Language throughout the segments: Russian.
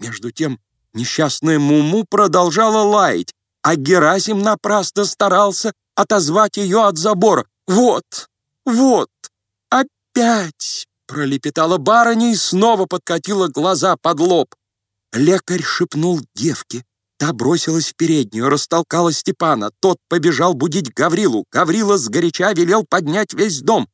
Между тем несчастная Муму продолжала лаять, а Герасим напрасно старался отозвать ее от забора. «Вот, вот, опять!» — пролепетала барыня и снова подкатила глаза под лоб. Лекарь шепнул девке. Та бросилась в переднюю, растолкала Степана. Тот побежал будить Гаврилу. Гаврила сгоряча велел поднять весь дом.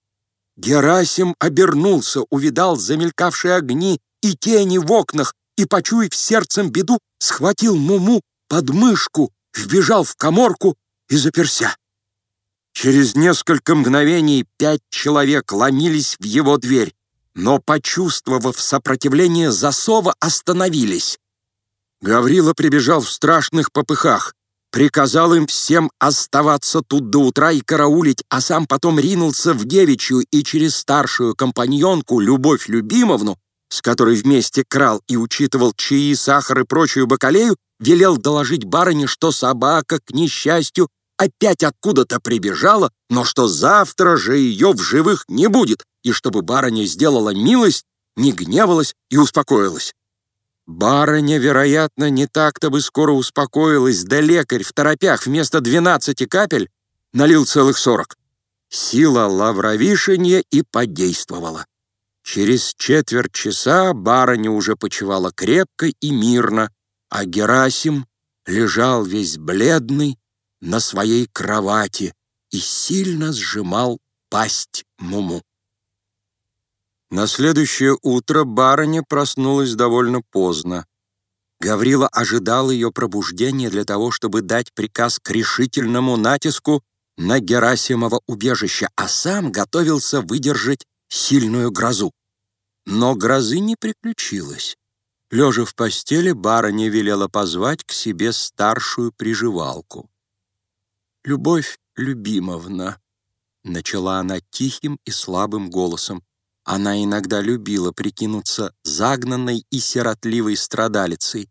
Герасим обернулся, увидал замелькавшие огни и тени в окнах, и, почуяв сердцем беду, схватил Муму под мышку, вбежал в коморку и заперся. Через несколько мгновений пять человек ломились в его дверь, но, почувствовав сопротивление засова, остановились. Гаврила прибежал в страшных попыхах, приказал им всем оставаться тут до утра и караулить, а сам потом ринулся в девичью и через старшую компаньонку Любовь Любимовну, с которой вместе крал и учитывал чаи, сахар и прочую бакалею, велел доложить барыне, что собака, к несчастью, опять откуда-то прибежала, но что завтра же ее в живых не будет, и чтобы барыня сделала милость, не гневалась и успокоилась. Барыня, вероятно, не так-то бы скоро успокоилась, да лекарь в торопях вместо двенадцати капель налил целых сорок. Сила лавровишенья и подействовала. Через четверть часа барыня уже почивала крепко и мирно, а Герасим лежал весь бледный на своей кровати и сильно сжимал пасть Муму. На следующее утро барыня проснулась довольно поздно. Гаврила ожидал ее пробуждения для того, чтобы дать приказ к решительному натиску на Герасимово убежище, а сам готовился выдержать сильную грозу. Но грозы не приключилось. Лежа в постели, барыня велела позвать к себе старшую приживалку. «Любовь любимовна», — начала она тихим и слабым голосом, она иногда любила прикинуться загнанной и сиротливой страдалицей.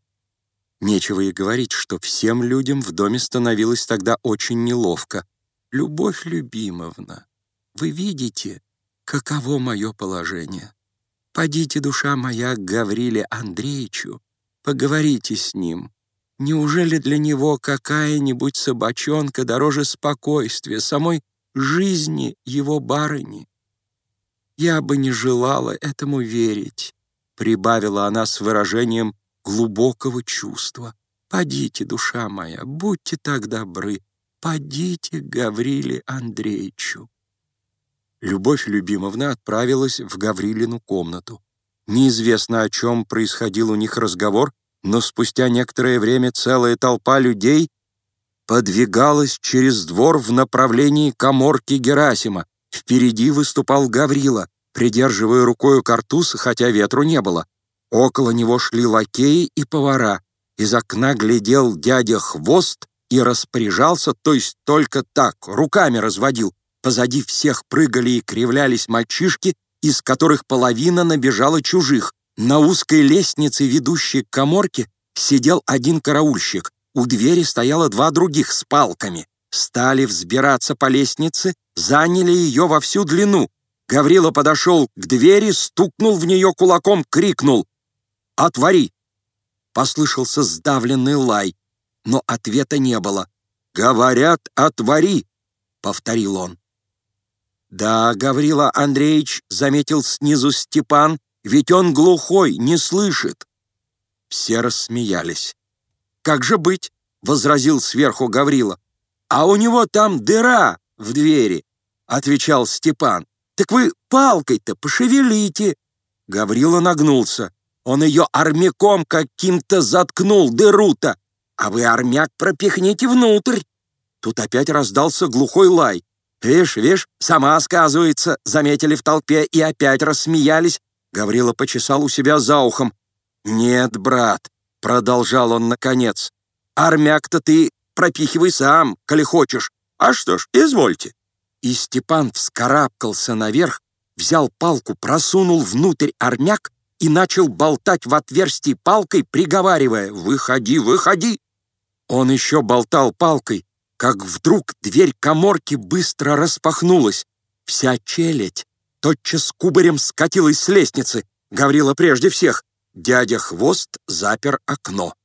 Нечего и говорить, что всем людям в доме становилось тогда очень неловко. «Любовь любимовна, вы видите, каково мое положение? Подите, душа моя, к Гавриле Андреевичу, поговорите с ним. Неужели для него какая-нибудь собачонка дороже спокойствия, самой жизни его барыни?» «Я бы не желала этому верить», — прибавила она с выражением глубокого чувства. «Подите, душа моя, будьте так добры, подите к Гавриле Андреевичу». Любовь Любимовна отправилась в Гаврилину комнату. Неизвестно, о чем происходил у них разговор, но спустя некоторое время целая толпа людей подвигалась через двор в направлении коморки Герасима, Впереди выступал Гаврила, придерживая рукою картуз, хотя ветру не было. Около него шли лакеи и повара. Из окна глядел дядя Хвост и распоряжался, то есть только так, руками разводил. Позади всех прыгали и кривлялись мальчишки, из которых половина набежала чужих. На узкой лестнице, ведущей к коморке, сидел один караульщик. У двери стояло два других с палками. Стали взбираться по лестнице, заняли ее во всю длину. Гаврила подошел к двери, стукнул в нее кулаком, крикнул «Отвори!» Послышался сдавленный лай, но ответа не было. «Говорят, отвори!» — повторил он. «Да, Гаврила Андреевич», — заметил снизу Степан, «ведь он глухой, не слышит». Все рассмеялись. «Как же быть?» — возразил сверху Гаврила. «А у него там дыра в двери», — отвечал Степан. «Так вы палкой-то пошевелите». Гаврила нагнулся. Он ее армяком каким-то заткнул, дыру-то. А вы армяк пропихните внутрь. Тут опять раздался глухой лай. «Вишь, вишь, сама сказывается», — заметили в толпе и опять рассмеялись. Гаврила почесал у себя за ухом. «Нет, брат», — продолжал он наконец, — «армяк-то ты пропихивай сам, коли хочешь. А что ж, извольте». И Степан вскарабкался наверх, взял палку, просунул внутрь армяк и начал болтать в отверстии палкой, приговаривая «Выходи, выходи!». Он еще болтал палкой, как вдруг дверь коморки быстро распахнулась. Вся челядь тотчас кубарем скатилась с лестницы. Гаврила прежде всех. Дядя Хвост запер окно.